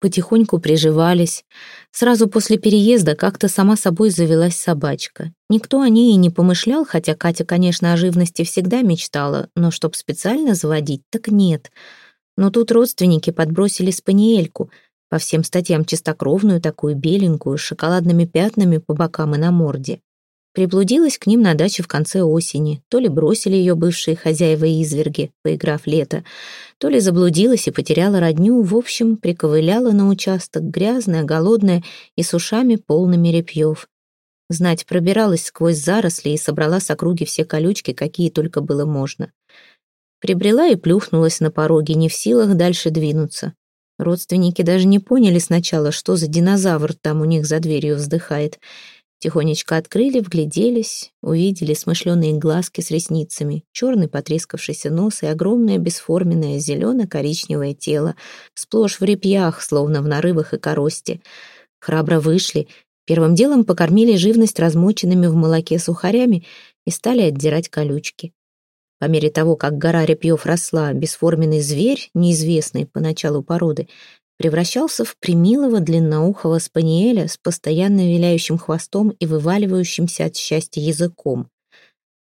потихоньку приживались. Сразу после переезда как-то сама собой завелась собачка. Никто о ней и не помышлял, хотя Катя, конечно, о живности всегда мечтала, но чтоб специально заводить, так нет. Но тут родственники подбросили спаниельку, по всем статьям чистокровную, такую беленькую, с шоколадными пятнами по бокам и на морде. Приблудилась к ним на даче в конце осени. То ли бросили ее бывшие хозяева изверги, поиграв лето, то ли заблудилась и потеряла родню, в общем, приковыляла на участок, грязная, голодная и с ушами полными репьев. Знать пробиралась сквозь заросли и собрала с округи все колючки, какие только было можно. Прибрела и плюхнулась на пороге, не в силах дальше двинуться. Родственники даже не поняли сначала, что за динозавр там у них за дверью вздыхает — Тихонечко открыли, вгляделись, увидели смышленые глазки с ресницами, черный потрескавшийся нос и огромное бесформенное зелено-коричневое тело, сплошь в репьях, словно в нарывах и коросте. Храбро вышли, первым делом покормили живность размоченными в молоке сухарями и стали отдирать колючки. По мере того, как гора репьев росла, бесформенный зверь, неизвестный поначалу породы, превращался в примилого длинноухого спаниеля с постоянно виляющим хвостом и вываливающимся от счастья языком.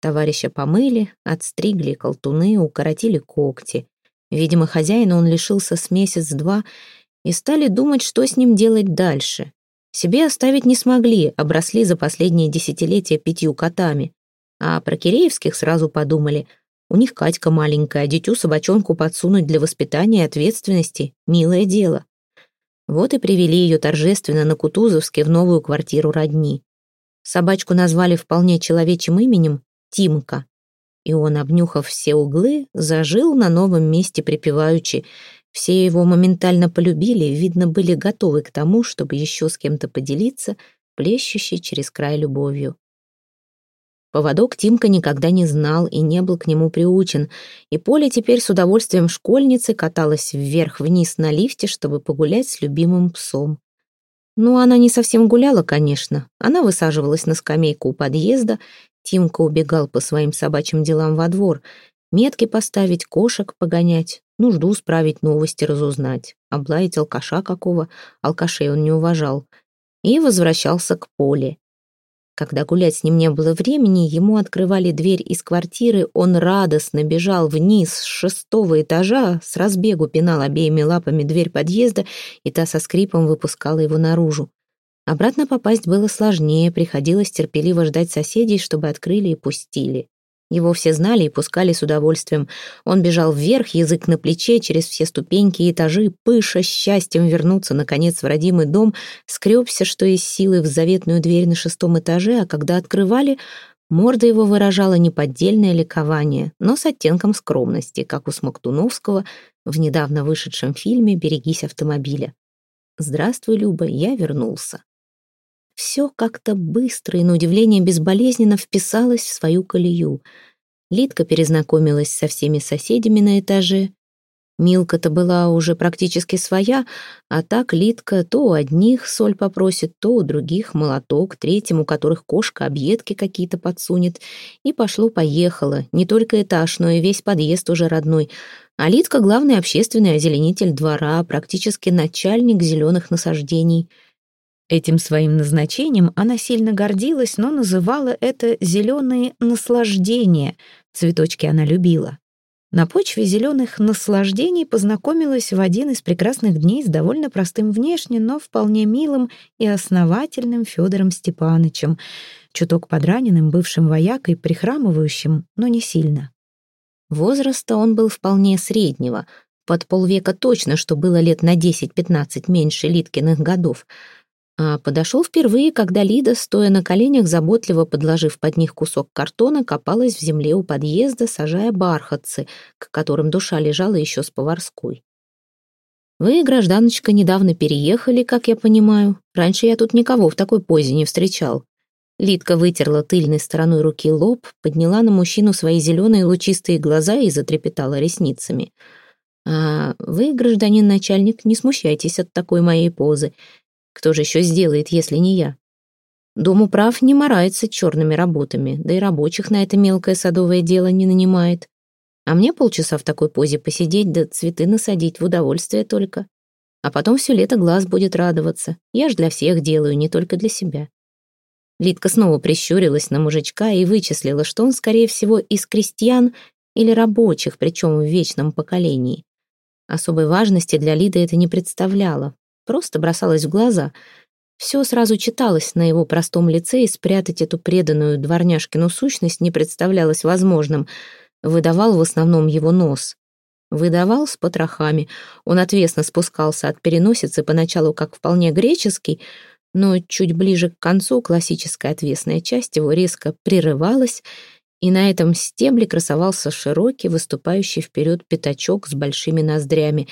Товарища помыли, отстригли колтуны, укоротили когти. Видимо, хозяина он лишился с месяц-два и стали думать, что с ним делать дальше. Себе оставить не смогли, обросли за последние десятилетия пятью котами. А про Киреевских сразу подумали, у них Катька маленькая, дитю собачонку подсунуть для воспитания и ответственности — милое дело. Вот и привели ее торжественно на Кутузовске в новую квартиру родни. Собачку назвали вполне человечьим именем Тимка. И он, обнюхав все углы, зажил на новом месте припеваючи. Все его моментально полюбили, видно, были готовы к тому, чтобы еще с кем-то поделиться, плещущей через край любовью. Поводок Тимка никогда не знал и не был к нему приучен, и Поля теперь с удовольствием школьницы каталась вверх-вниз на лифте, чтобы погулять с любимым псом. Ну, она не совсем гуляла, конечно. Она высаживалась на скамейку у подъезда, Тимка убегал по своим собачьим делам во двор, метки поставить, кошек погонять, нужду справить, новости разузнать, облаять алкаша какого, алкашей он не уважал, и возвращался к Поле. Когда гулять с ним не было времени, ему открывали дверь из квартиры, он радостно бежал вниз с шестого этажа, с разбегу пинал обеими лапами дверь подъезда, и та со скрипом выпускала его наружу. Обратно попасть было сложнее, приходилось терпеливо ждать соседей, чтобы открыли и пустили. Его все знали и пускали с удовольствием. Он бежал вверх, язык на плече, через все ступеньки и этажи, пыша счастьем вернуться, наконец, в родимый дом, скребся, что из силы, в заветную дверь на шестом этаже, а когда открывали, морда его выражала неподдельное ликование, но с оттенком скромности, как у Смоктуновского в недавно вышедшем фильме «Берегись автомобиля». «Здравствуй, Люба, я вернулся». Все как-то быстро и, на удивление, безболезненно вписалось в свою колею. Лидка перезнакомилась со всеми соседями на этаже. Милка-то была уже практически своя, а так Лидка то у одних соль попросит, то у других молоток, третьим, у которых кошка объедки какие-то подсунет. И пошло-поехало. Не только этаж, но и весь подъезд уже родной. А Лидка — главный общественный озеленитель двора, практически начальник зеленых насаждений — Этим своим назначением она сильно гордилась, но называла это «зеленые наслаждения». Цветочки она любила. На почве зеленых наслаждений познакомилась в один из прекрасных дней с довольно простым внешне, но вполне милым и основательным Федором Степанычем, чуток подраненным бывшим воякой, прихрамывающим, но не сильно. Возраста он был вполне среднего, под полвека точно, что было лет на 10-15 меньше Литкиных годов — а подошел впервые, когда Лида, стоя на коленях, заботливо подложив под них кусок картона, копалась в земле у подъезда, сажая бархатцы, к которым душа лежала еще с поварской. «Вы, гражданочка, недавно переехали, как я понимаю. Раньше я тут никого в такой позе не встречал». Лидка вытерла тыльной стороной руки лоб, подняла на мужчину свои зеленые лучистые глаза и затрепетала ресницами. «А вы, гражданин начальник, не смущайтесь от такой моей позы. Кто же еще сделает, если не я? Дом управ не морается черными работами, да и рабочих на это мелкое садовое дело не нанимает. А мне полчаса в такой позе посидеть, да цветы насадить в удовольствие только. А потом все лето глаз будет радоваться. Я ж для всех делаю, не только для себя. Лидка снова прищурилась на мужичка и вычислила, что он, скорее всего, из крестьян или рабочих, причем в вечном поколении. Особой важности для Лиды это не представляло, просто бросалось в глаза. Все сразу читалось на его простом лице, и спрятать эту преданную дворняжкину сущность не представлялось возможным. Выдавал в основном его нос. Выдавал с потрохами. Он отвесно спускался от переносицы, поначалу как вполне греческий, но чуть ближе к концу классическая отвесная часть его резко прерывалась, и на этом стебле красовался широкий, выступающий вперед пятачок с большими ноздрями.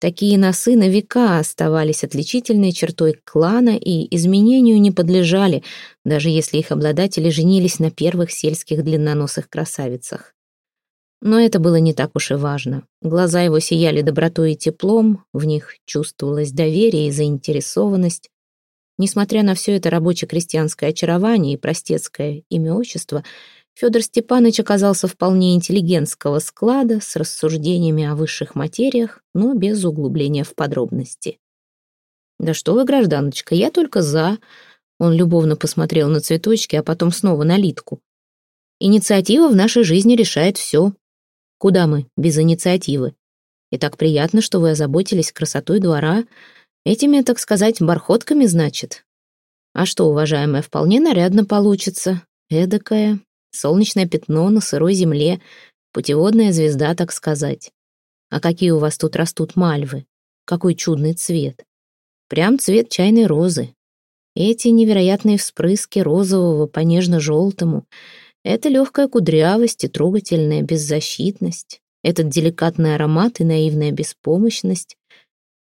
Такие носы на века оставались отличительной чертой клана и изменению не подлежали, даже если их обладатели женились на первых сельских длинноносых красавицах. Но это было не так уж и важно. Глаза его сияли добротой и теплом, в них чувствовалось доверие и заинтересованность. Несмотря на все это рабоче-крестьянское очарование и простецкое имя-отчество, Федор Степанович оказался вполне интеллигентского склада с рассуждениями о высших материях, но без углубления в подробности. «Да что вы, гражданочка, я только за...» Он любовно посмотрел на цветочки, а потом снова на Литку. «Инициатива в нашей жизни решает все. Куда мы без инициативы? И так приятно, что вы озаботились красотой двора, Этими, так сказать, бархотками, значит. А что, уважаемая, вполне нарядно получится. Эдакое солнечное пятно на сырой земле, путеводная звезда, так сказать. А какие у вас тут растут мальвы? Какой чудный цвет. Прям цвет чайной розы. Эти невероятные вспрыски розового по нежно-желтому — это легкая кудрявость и трогательная беззащитность, этот деликатный аромат и наивная беспомощность,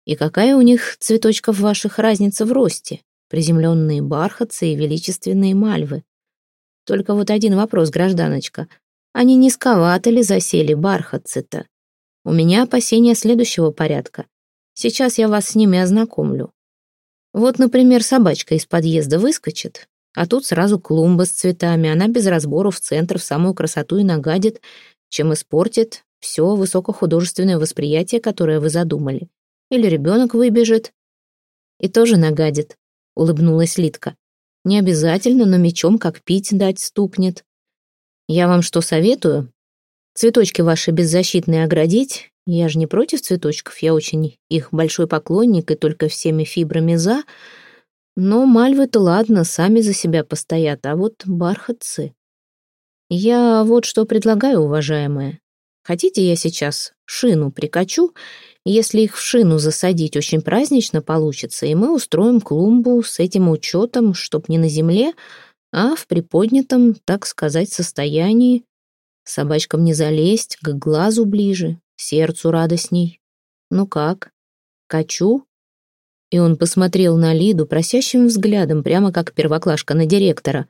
и какая у них цветочков ваших разница в росте? Приземленные бархатцы и величественные мальвы. Только вот один вопрос, гражданочка. Они низковато ли засели бархатцы-то? У меня опасения следующего порядка. Сейчас я вас с ними ознакомлю. Вот, например, собачка из подъезда выскочит, а тут сразу клумба с цветами. Она без разбору в центр в самую красоту и нагадит, чем испортит все высокохудожественное восприятие, которое вы задумали. Или ребенок выбежит. И тоже нагадит, улыбнулась Литка. Не обязательно, но мечом как пить дать стукнет. Я вам что советую? Цветочки ваши беззащитные оградить. Я же не против цветочков, я очень их большой поклонник и только всеми фибрами за. Но мальвы-то ладно, сами за себя постоят, а вот бархатцы... Я вот что предлагаю, уважаемая. Хотите, я сейчас шину прикачу если их в шину засадить, очень празднично получится, и мы устроим клумбу с этим учетом, чтоб не на земле, а в приподнятом, так сказать, состоянии. Собачкам не залезть, к глазу ближе, сердцу радостней. Ну как? Качу? И он посмотрел на Лиду просящим взглядом, прямо как первоклашка на директора.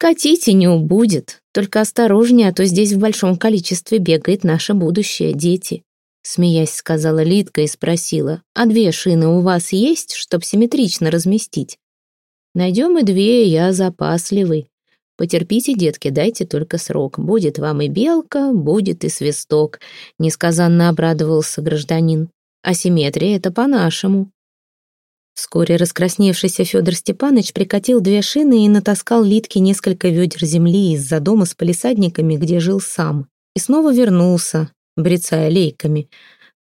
«Катите не убудет, только осторожнее, а то здесь в большом количестве бегает наше будущее, дети». Смеясь, сказала Лидка и спросила, «А две шины у вас есть, чтоб симметрично разместить?» «Найдем и две, я запасливый. Потерпите, детки, дайте только срок. Будет вам и белка, будет и свисток», — несказанно обрадовался гражданин. «Асимметрия — это по-нашему». Вскоре раскрасневшийся Федор Степанович прикатил две шины и натаскал Литке несколько ведер земли из-за дома с палисадниками, где жил сам. И снова вернулся, брецая лейками.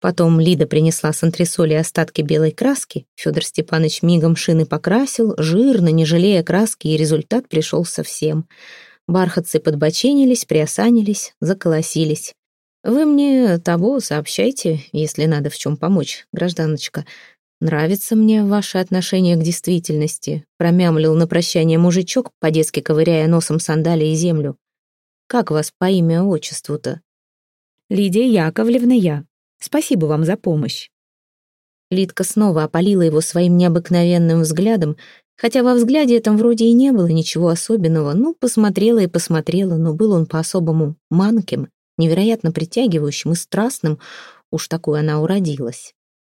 Потом Лида принесла с антресоли остатки белой краски. Федор Степанович мигом шины покрасил, жирно, не жалея краски, и результат пришел совсем. Бархатцы подбоченились, приосанились, заколосились. «Вы мне того сообщайте, если надо в чем помочь, гражданочка. Нравится мне ваше отношение к действительности», промямлил на прощание мужичок, по-детски ковыряя носом сандалии землю. «Как вас по имя-отчеству-то?» Лидия Яковлевна я. Спасибо вам за помощь». Лидка снова опалила его своим необыкновенным взглядом, хотя во взгляде этом вроде и не было ничего особенного, ну, посмотрела и посмотрела, но был он по-особому манким, невероятно притягивающим и страстным, уж такой она уродилась.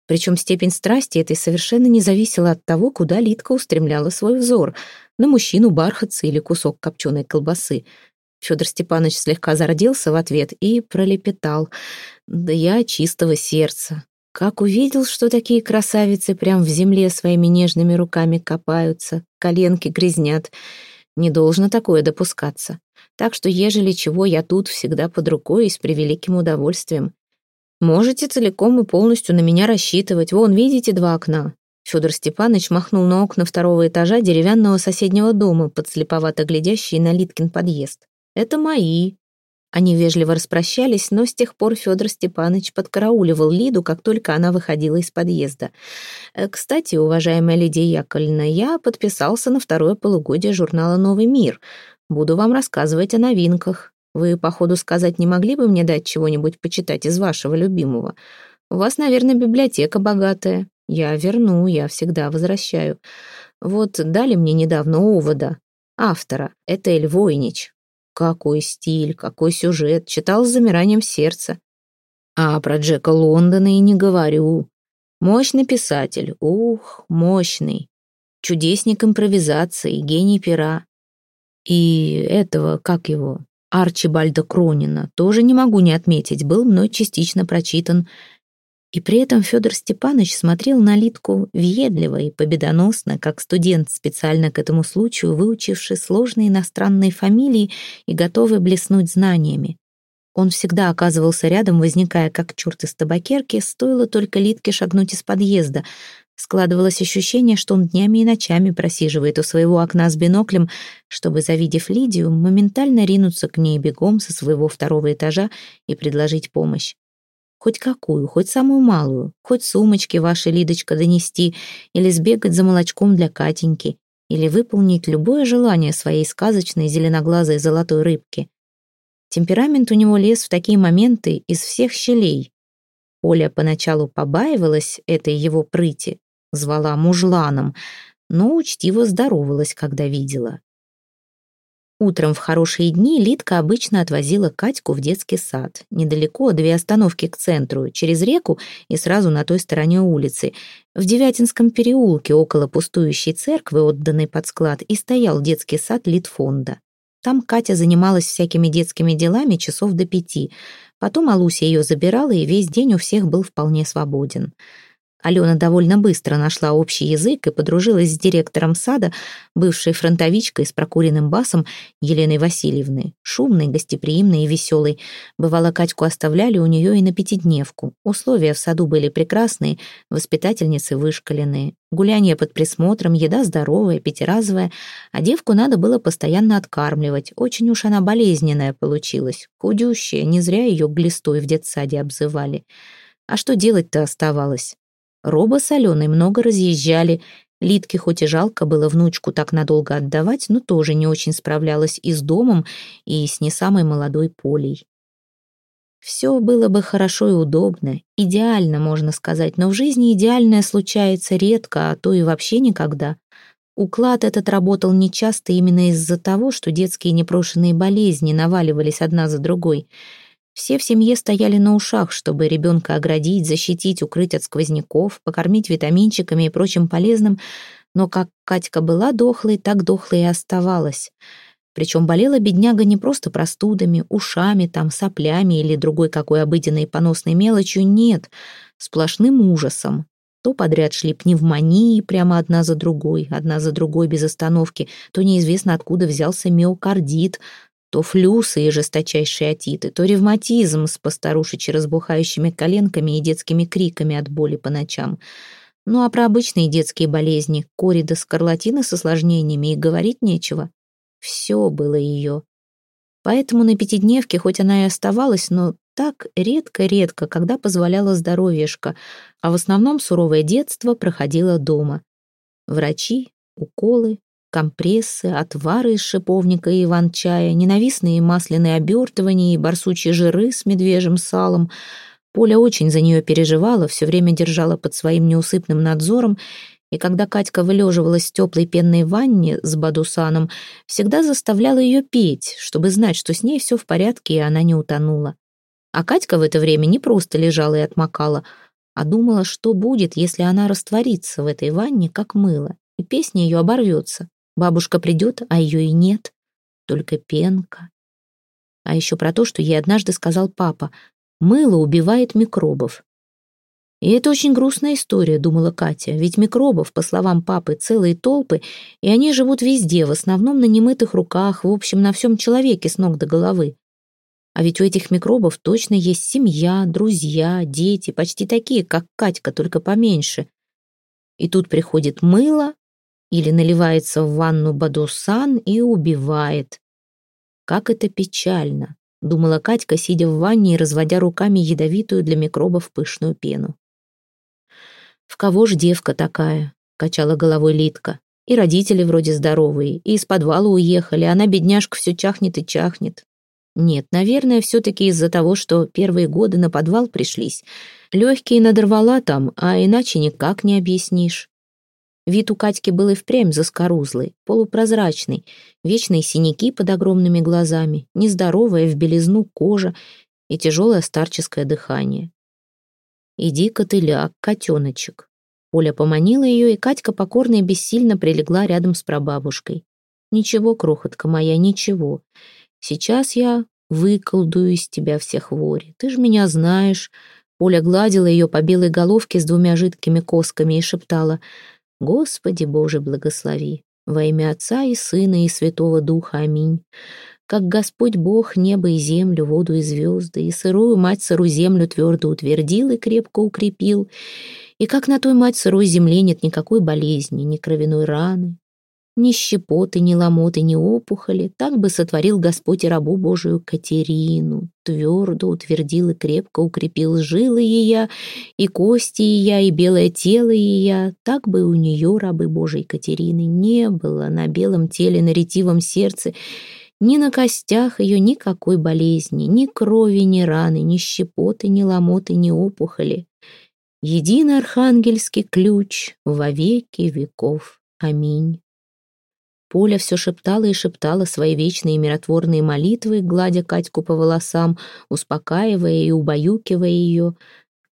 Причем степень страсти этой совершенно не зависела от того, куда Лидка устремляла свой взор, на мужчину бархатца или кусок копченой колбасы — Федор Степанович слегка зародился в ответ и пролепетал. «Да я чистого сердца. Как увидел, что такие красавицы прям в земле своими нежными руками копаются, коленки грязнят. Не должно такое допускаться. Так что, ежели чего, я тут всегда под рукой и с превеликим удовольствием. Можете целиком и полностью на меня рассчитывать. Вон, видите два окна? Федор Степанович махнул на окна второго этажа деревянного соседнего дома, подслеповато глядящие на Литкин подъезд. «Это мои». Они вежливо распрощались, но с тех пор Федор Степанович подкарауливал Лиду, как только она выходила из подъезда. «Э, «Кстати, уважаемая Лидия Яковлевна, я подписался на второе полугодие журнала «Новый мир». Буду вам рассказывать о новинках. Вы, походу, сказать не могли бы мне дать чего-нибудь почитать из вашего любимого? У вас, наверное, библиотека богатая. Я верну, я всегда возвращаю. Вот дали мне недавно овода. Автора. Это Эль Войнич. Какой стиль, какой сюжет. Читал с замиранием сердца. А про Джека Лондона и не говорю. Мощный писатель. Ух, мощный. Чудесник импровизации, гений пера. И этого, как его, Арчибальда Кронина, тоже не могу не отметить, был мной частично прочитан. И при этом Федор Степанович смотрел на Литку въедливо и победоносно, как студент, специально к этому случаю выучивший сложные иностранные фамилии и готовый блеснуть знаниями. Он всегда оказывался рядом, возникая как черт из табакерки, стоило только Литке шагнуть из подъезда, Складывалось ощущение, что он днями и ночами просиживает у своего окна с биноклем, чтобы, завидев Лидию, моментально ринуться к ней бегом со своего второго этажа и предложить помощь. Хоть какую, хоть самую малую, хоть сумочки вашей Лидочка донести, или сбегать за молочком для Катеньки, или выполнить любое желание своей сказочной зеленоглазой золотой рыбки. Темперамент у него лез в такие моменты из всех щелей. Оля поначалу побаивалась этой его прыти, звала мужланом, но учтиво здоровалась, когда видела. Утром в хорошие дни Литка обычно отвозила Катьку в детский сад. Недалеко, две остановки к центру, через реку и сразу на той стороне улицы. В Девятинском переулке, около пустующей церкви, отданной под склад, и стоял детский сад Литфонда. Там Катя занималась всякими детскими делами часов до пяти. Потом Алуся ее забирала, и весь день у всех был вполне свободен. Алена довольно быстро нашла общий язык и подружилась с директором сада, бывшей фронтовичкой с прокуренным басом Еленой Васильевны, шумной, гостеприимной и веселой. Бывало, Катьку оставляли у нее и на пятидневку. Условия в саду были прекрасные, воспитательницы вышкаленные. Гуляние под присмотром, еда здоровая, пятиразовая, а девку надо было постоянно откармливать. Очень уж она болезненная получилась, худющая, не зря ее глистой в детсаде обзывали. А что делать-то оставалось? Роба с Аленой много разъезжали. Литке хоть и жалко было внучку так надолго отдавать, но тоже не очень справлялась и с домом, и с не самой молодой Полей. Все было бы хорошо и удобно, идеально, можно сказать, но в жизни идеальное случается редко, а то и вообще никогда. Уклад этот работал нечасто именно из-за того, что детские непрошенные болезни наваливались одна за другой — все в семье стояли на ушах, чтобы ребенка оградить, защитить, укрыть от сквозняков, покормить витаминчиками и прочим полезным, но как Катька была дохлой, так дохлой и оставалась. Причем болела бедняга не просто простудами, ушами, там, соплями или другой какой обыденной поносной мелочью, нет, сплошным ужасом. То подряд шли пневмонии прямо одна за другой, одна за другой без остановки, то неизвестно откуда взялся миокардит, то флюсы и жесточайшие отиты, то ревматизм с постарушечи разбухающими коленками и детскими криками от боли по ночам. Ну а про обычные детские болезни, кори до скарлатины с осложнениями и говорить нечего. Все было ее. Поэтому на пятидневке, хоть она и оставалась, но так редко-редко, когда позволяла здоровьешко, а в основном суровое детство проходило дома. Врачи, уколы, компрессы, отвары из шиповника и иван-чая, ненавистные масляные обертывания и барсучьи жиры с медвежьим салом. Поля очень за нее переживала, все время держала под своим неусыпным надзором, и когда Катька вылеживалась в теплой пенной ванне с Бадусаном, всегда заставляла ее петь, чтобы знать, что с ней все в порядке, и она не утонула. А Катька в это время не просто лежала и отмокала, а думала, что будет, если она растворится в этой ванне, как мыло, и песня ее оборвется. Бабушка придет, а ее и нет. Только пенка. А еще про то, что ей однажды сказал папа. Мыло убивает микробов. И это очень грустная история, думала Катя, ведь микробов, по словам папы, целые толпы, и они живут везде, в основном на немытых руках, в общем, на всем человеке с ног до головы. А ведь у этих микробов точно есть семья, друзья, дети, почти такие, как Катька, только поменьше. И тут приходит мыло или наливается в ванну Бадусан и убивает. Как это печально, думала Катька, сидя в ванне и разводя руками ядовитую для микробов пышную пену. «В кого ж девка такая?» — качала головой Литка. «И родители вроде здоровые, и из подвала уехали, она, бедняжка, все чахнет и чахнет. Нет, наверное, все-таки из-за того, что первые годы на подвал пришлись. Легкие надорвала там, а иначе никак не объяснишь. Вид у Катьки был и впрямь заскорузлый, полупрозрачный, вечные синяки под огромными глазами, нездоровая в белизну кожа и тяжелое старческое дыхание. «Иди-ка котеночек». Оля поманила ее, и Катька покорно и бессильно прилегла рядом с прабабушкой. «Ничего, крохотка моя, ничего. Сейчас я выколдую из тебя все хвори. Ты ж меня знаешь». Оля гладила ее по белой головке с двумя жидкими косками и шептала «Господи Боже, благослови! Во имя Отца и Сына и Святого Духа. Аминь как Господь Бог небо и землю, воду и звезды, и сырую мать сырую землю твердо утвердил и крепко укрепил, и как на той мать сырой земле нет никакой болезни, ни кровяной раны, ни щепоты, ни ломоты, ни опухоли, так бы сотворил Господь и рабу Божию Катерину, твердо утвердил и крепко укрепил жилы ее, и кости ее, и белое тело ее, так бы у нее, рабы Божией Катерины, не было на белом теле, на ретивом сердце, ни на костях ее никакой болезни, ни крови, ни раны, ни щепоты, ни ломоты, ни опухоли. Единый архангельский ключ во веки веков. Аминь. Поля все шептала и шептала свои вечные миротворные молитвы, гладя Катьку по волосам, успокаивая и убаюкивая ее.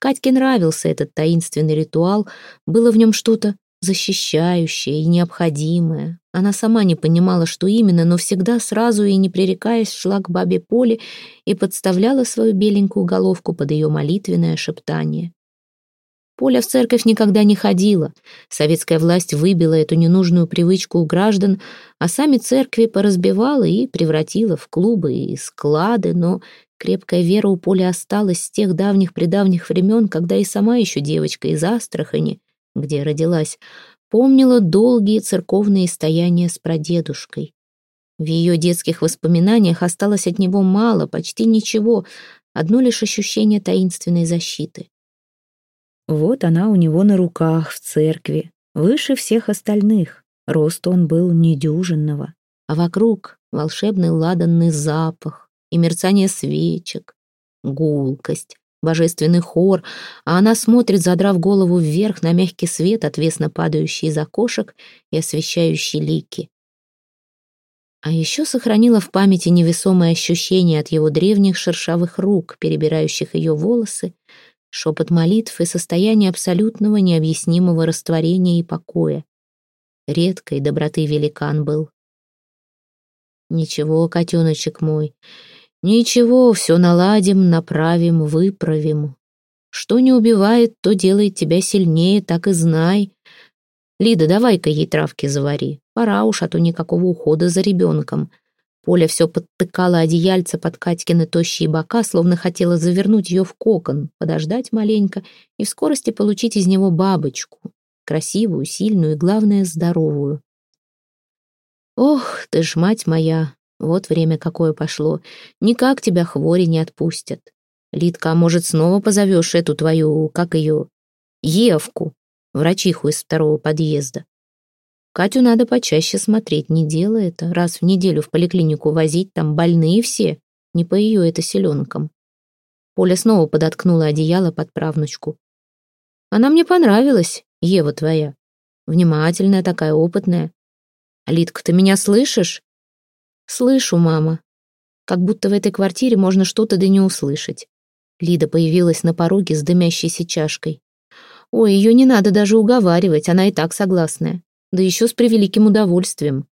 Катьке нравился этот таинственный ритуал, было в нем что-то защищающее и необходимое. Она сама не понимала, что именно, но всегда сразу и не пререкаясь шла к бабе Поле и подставляла свою беленькую головку под ее молитвенное шептание. Поля в церковь никогда не ходила. Советская власть выбила эту ненужную привычку у граждан, а сами церкви поразбивала и превратила в клубы и склады, но крепкая вера у Поли осталась с тех давних-предавних времен, когда и сама еще девочка из Астрахани где родилась, помнила долгие церковные стояния с прадедушкой. В ее детских воспоминаниях осталось от него мало, почти ничего, одно лишь ощущение таинственной защиты. Вот она у него на руках в церкви, выше всех остальных. Рост он был недюжинного, а вокруг волшебный ладанный запах и мерцание свечек, гулкость, божественный хор, а она смотрит, задрав голову вверх на мягкий свет, отвесно падающий из окошек и освещающий лики. А еще сохранила в памяти невесомое ощущение от его древних шершавых рук, перебирающих ее волосы, шепот молитв и состояние абсолютного необъяснимого растворения и покоя. Редкой доброты великан был. «Ничего, котеночек мой, Ничего, все наладим, направим, выправим. Что не убивает, то делает тебя сильнее, так и знай. Лида, давай-ка ей травки завари. Пора уж, а то никакого ухода за ребенком. Поля все подтыкала одеяльце под Катькины тощие бока, словно хотела завернуть ее в кокон, подождать маленько и в скорости получить из него бабочку. Красивую, сильную и, главное, здоровую. «Ох, ты ж, мать моя, вот время какое пошло. Никак тебя хвори не отпустят. Литка, а может, снова позовешь эту твою, как ее, Евку, врачиху из второго подъезда. Катю надо почаще смотреть, не дело это. Раз в неделю в поликлинику возить, там больные все. Не по ее это селенкам. Поля снова подоткнула одеяло под правнучку. Она мне понравилась, Ева твоя. Внимательная такая, опытная. Литка, ты меня слышишь? «Слышу, мама». Как будто в этой квартире можно что-то да не услышать. Лида появилась на пороге с дымящейся чашкой. Ой, ее не надо даже уговаривать, она и так согласная. Да еще с превеликим удовольствием.